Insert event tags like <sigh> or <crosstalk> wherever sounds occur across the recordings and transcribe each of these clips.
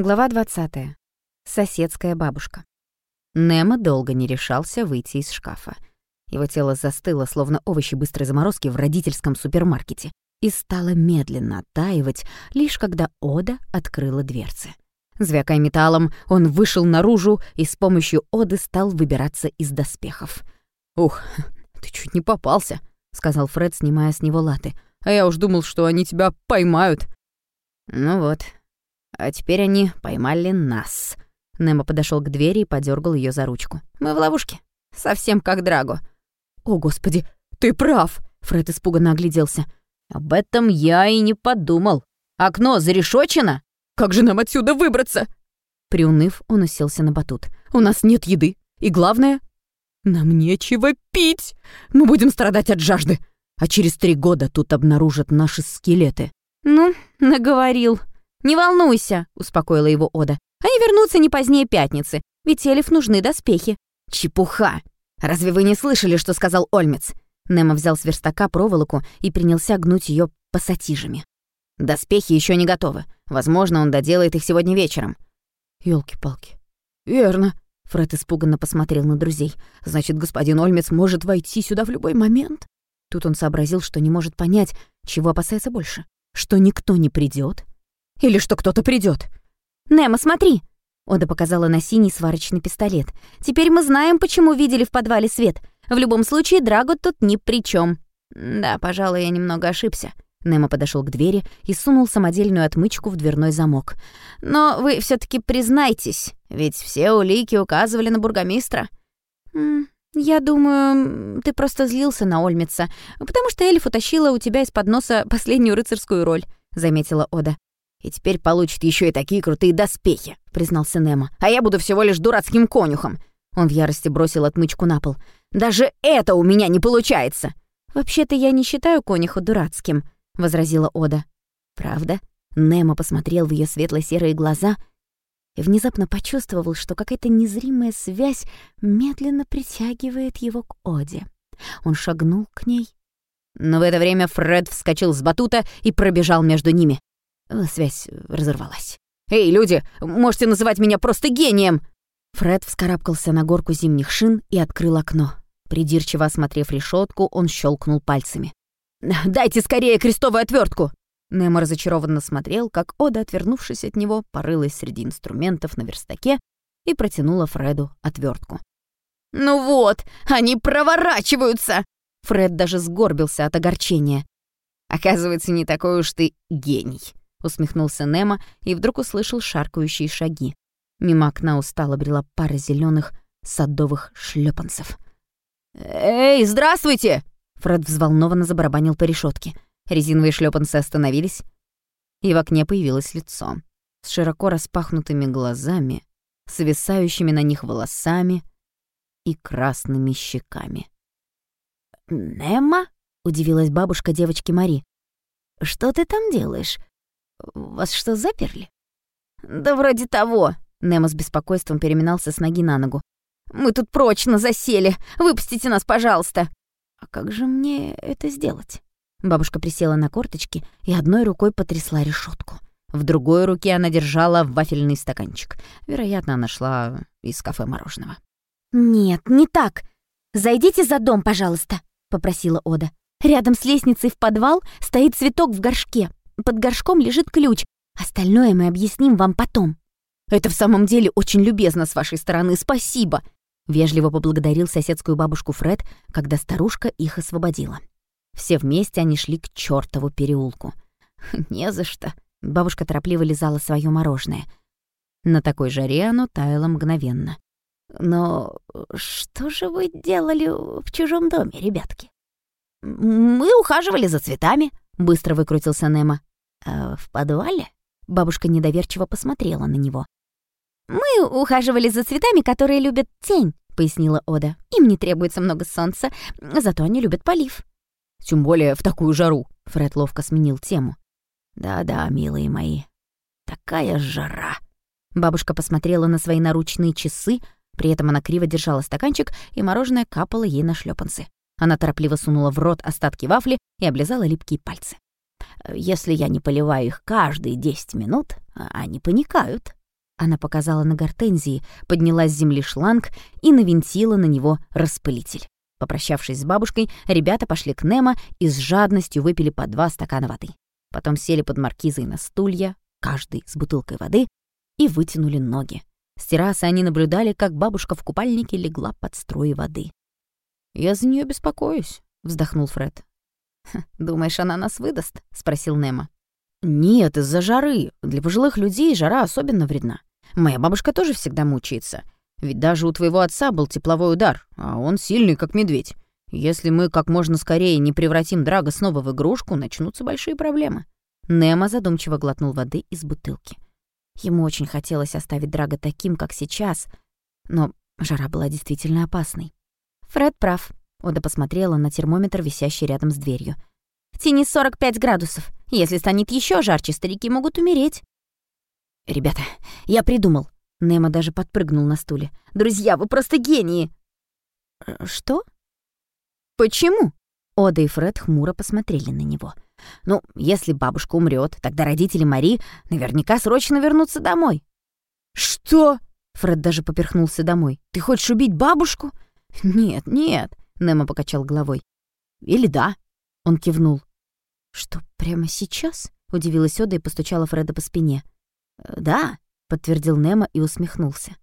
Глава 20. Соседская бабушка. Немо долго не решался выйти из шкафа. Его тело застыло, словно овощи быстрой заморозки в родительском супермаркете, и стало медленно оттаивать, лишь когда Ода открыла дверцы. Звякая металлом, он вышел наружу и с помощью Оды стал выбираться из доспехов. «Ух, ты чуть не попался», — сказал Фред, снимая с него латы. «А я уж думал, что они тебя поймают». «Ну вот, а теперь они поймали нас. Немо подошел к двери и подергал ее за ручку. Мы в ловушке. Совсем как Драго. О, господи, ты прав! Фред испуганно огляделся. Об этом я и не подумал. Окно зарешочено? Как же нам отсюда выбраться? Приуныв, он уселся на батут. У нас нет еды. И главное, нам нечего пить. Мы будем страдать от жажды. А через три года тут обнаружат наши скелеты. Ну, наговорил, «Не волнуйся», — успокоила его Ода. «Они вернутся не позднее пятницы, ведь Элиф нужны доспехи». «Чепуха! Разве вы не слышали, что сказал Ольмец?» Немо взял с верстака проволоку и принялся гнуть ее пассатижами. «Доспехи еще не готовы. Возможно, он доделает их сегодня вечером». «Ёлки-палки». «Верно». Фред испуганно посмотрел на друзей. «Значит, господин Ольмец может войти сюда в любой момент?» Тут он сообразил, что не может понять, чего опасается больше. Что никто не придет, или что кто-то придет. «Немо, смотри!» Ода показала на синий сварочный пистолет. «Теперь мы знаем, почему видели в подвале свет. В любом случае, Драго тут ни при чем. «Да, пожалуй, я немного ошибся». Немо подошел к двери и сунул самодельную отмычку в дверной замок. «Но вы все таки признайтесь, ведь все улики указывали на бургомистра». «Я думаю, ты просто злился на Ольмица, потому что Эльф утащила у тебя из-под носа последнюю рыцарскую роль», — заметила Ода. «И теперь получит еще и такие крутые доспехи», — признался Немо. «А я буду всего лишь дурацким конюхом». Он в ярости бросил отмычку на пол. «Даже это у меня не получается!» «Вообще-то я не считаю конюха дурацким», — возразила Ода. «Правда?» Немо посмотрел в ее светло-серые глаза и внезапно почувствовал, что какая-то незримая связь медленно притягивает его к Оде. Он шагнул к ней. Но в это время Фред вскочил с батута и пробежал между ними. Э, связь разорвалась. «Эй, люди, можете называть меня просто гением!» Фред вскарабкался на горку зимних шин и открыл окно. Придирчиво осмотрев решетку, он щелкнул пальцами. «Дайте скорее крестовую отвертку! Немо разочарованно смотрел, как Ода, отвернувшись от него, порылась среди инструментов на верстаке и протянула Фреду отвертку. «Ну вот, они проворачиваются!» Фред даже сгорбился от огорчения. «Оказывается, не такой уж ты гений», — усмехнулся Немо и вдруг услышал шаркающие шаги. Мимо окна устало брела пара зеленых садовых шлепанцев. «Эй, здравствуйте!» Фред взволнованно забарабанил по решетке. Резиновые шлепанцы остановились, и в окне появилось лицо. С широко распахнутыми глазами, свисающими на них волосами и красными щеками. «Немо?» — удивилась бабушка девочки Мари. «Что ты там делаешь? Вас что, заперли?» «Да вроде того», — Немо с беспокойством переминался с ноги на ногу. «Мы тут прочно засели. Выпустите нас, пожалуйста». «А как же мне это сделать?» Бабушка присела на корточки и одной рукой потрясла решетку. В другой руке она держала вафельный стаканчик. Вероятно, она шла из кафе мороженого. «Нет, не так. Зайдите за дом, пожалуйста», — попросила Ода. «Рядом с лестницей в подвал стоит цветок в горшке. Под горшком лежит ключ. Остальное мы объясним вам потом». «Это в самом деле очень любезно с вашей стороны, спасибо!» Вежливо поблагодарил соседскую бабушку Фред, когда старушка их освободила. Все вместе они шли к чёртову переулку. <laughs> «Не за что!» Бабушка торопливо лизала своё мороженое. На такой жаре оно таяло мгновенно. «Но что же вы делали в чужом доме, ребятки?» «Мы ухаживали за цветами», — быстро выкрутился Немо. «А в подвале?» Бабушка недоверчиво посмотрела на него. «Мы ухаживали за цветами, которые любят тень», — пояснила Ода. «Им не требуется много солнца, зато они любят полив». «Тем более в такую жару», — Фред ловко сменил тему. «Да-да, милые мои, такая жара». Бабушка посмотрела на свои наручные часы, при этом она криво держала стаканчик, и мороженое капало ей на шлепанцы. Она торопливо сунула в рот остатки вафли и облизала липкие пальцы. Если я не поливаю их каждые десять минут, а они паникают. Она показала на гортензии, подняла с земли шланг и навинтила на него распылитель. Попрощавшись с бабушкой, ребята пошли к Немо и с жадностью выпили по два стакана воды. Потом сели под маркизой на стулья, каждый с бутылкой воды, и вытянули ноги. С террасы они наблюдали, как бабушка в купальнике легла под струи воды. «Я за нее беспокоюсь», — вздохнул Фред. <laughs> «Думаешь, она нас выдаст?» — спросил Немо. «Нет, из-за жары. Для пожилых людей жара особенно вредна. Моя бабушка тоже всегда мучается. Ведь даже у твоего отца был тепловой удар, а он сильный, как медведь. Если мы как можно скорее не превратим Драга снова в игрушку, начнутся большие проблемы». Немо задумчиво глотнул воды из бутылки. Ему очень хотелось оставить Драга таким, как сейчас, но жара была действительно опасной. «Фред прав», — Ода посмотрела на термометр, висящий рядом с дверью. «В тени 45 градусов. Если станет еще жарче, старики могут умереть». «Ребята, я придумал». Немо даже подпрыгнул на стуле. «Друзья, вы просто гении!» «Э, «Что?» «Почему?» Ода и Фред хмуро посмотрели на него. «Ну, если бабушка умрет, тогда родители Мари наверняка срочно вернутся домой». «Что?» Фред даже поперхнулся домой. «Ты хочешь убить бабушку?» «Нет, нет», — Немо покачал головой. «Или да?» — он кивнул. «Что, прямо сейчас?» — удивилась Ода и постучала Фреда по спине. «Да», — подтвердил Немо и усмехнулся.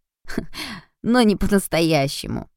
«Но не по-настоящему.